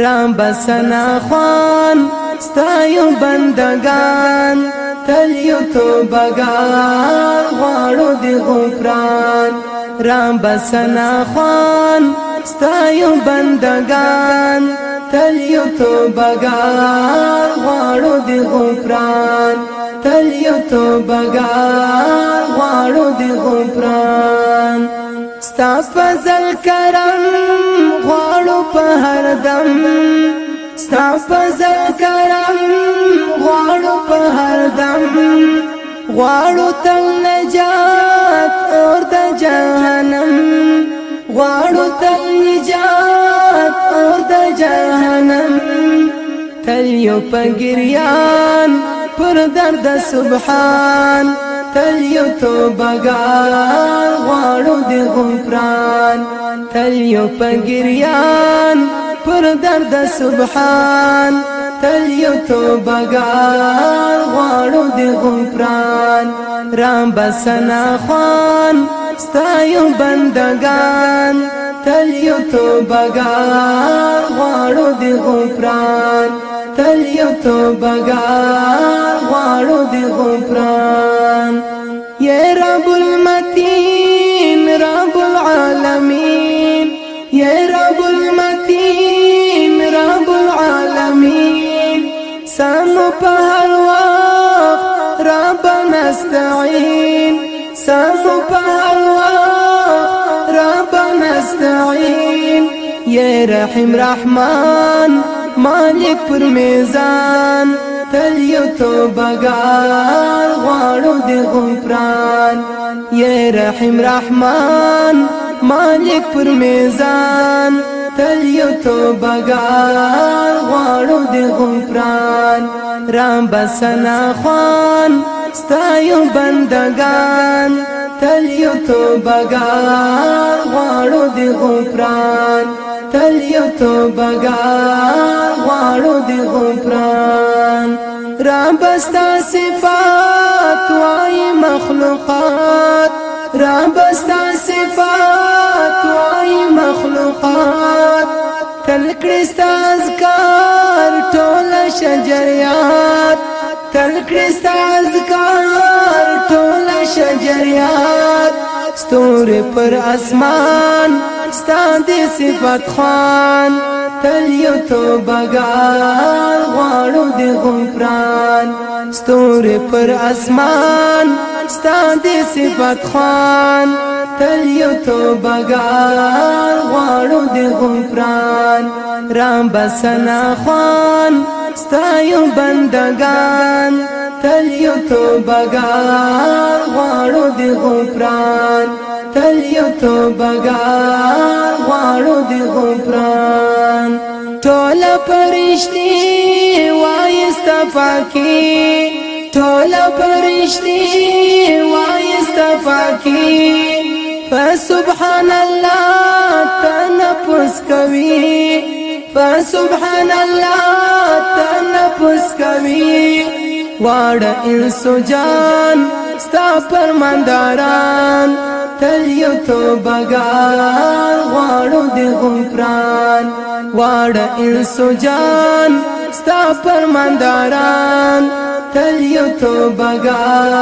رام بسنا خوان ستایو بندگان تلیو تو بگار غوارو دی غفران رام بسنا خوان ستایو بندگان تلیو تو بگار غوارو دی غفران تلیو تو بگار غوارو دی غفران ستا فضل کرم په هر دم ستا په ذکرم غواړو په دم غواړو تل نجات اور د جهنم غواړو تل نجات اور د جهنم تل یو په پر درد سبحان تل یو تو توبګار غواړو د غفران تل یو پګریان پر درد سبحان تل یو تو توبګار غواړو د غفران رام بسنا خوان ستا یو بندگان تل یو تو توبګار غواړو د غفران تل یو تو توبګار غواړو د غفران يا رب المتين رب العالمين يا رب المتين رب العالمين سانو بهر وقت رب نستعين سانو بهر وقت رب نستعين يا رحيم رحمن مالك برميزان تليو توبقان غاړو د غفران یا رحیم رحمان مالک پر میزان تل یو توبګار غاړو د غفران رام بسنا خوان ستایو بندگان تل یو توبګار غاړو د غفران تل یو توبګار غاړو د غفران رام بستا صفات مخلوقات رب استا صفات وای مخلوقات تل کرستاز کار ټول شجریات تل کرستاز کار ټول شجریات ستوره پر اسمان ستاند صفات خوان تل یو توبګار غواړو د غمران ستوره پر اسمان ستاند صفت خوان تل یو توبګار غواړو د غفران رام بسنا خوان ستایو بندگان تل یو توبګار غواړو د غفران تل یو توبګار غواړو د غفران ټول پرشتي وایستا پاکي ټول پرشتي وای استفاکی فسبحان الله تنفس کوي فسبحان الله تنفس کوي واړه انسو جان ستا پرمنداران تل یو تو بګار غواړو د غمران واړه انسو جان ستا پرمنداران تل یو توبګار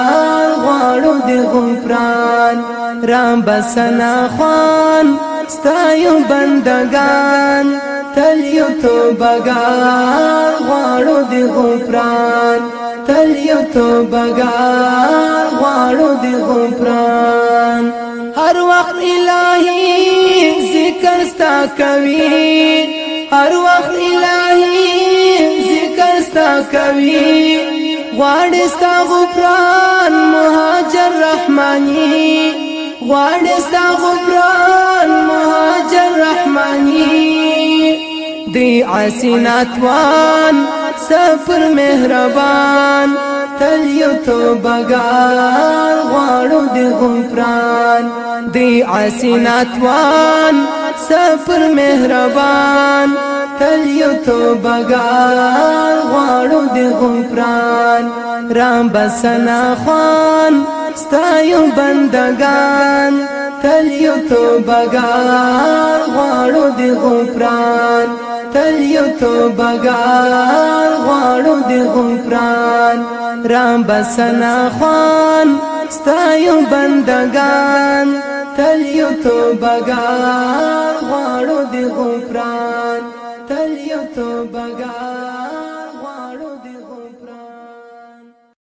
غواړو د غفران رام بسنا خوان ستایو بندگان تل یو توبګار غواړو د غفران تل یو توبګار غواړو د غفران هر وخت الهي ذکر ستا کوي هر وخت الهي ذکر ستا کوي غواړستا غفران مهاجر رحماني غواړستا غفران مهاجر رحماني دی عسیناتوان سفر مهربان تل یو تو بګار غواړو د غفران دی عسیناتوان سفر مهربان تل یو توبګار غواړو د غفران رام بسنا خوان ستایو بندگان تل یو توبګار غواړو د غفران تل یو توبګار غواړو د غفران رام بسنا خوان ستایو بندگان تل یو توبګار غواړو د غفران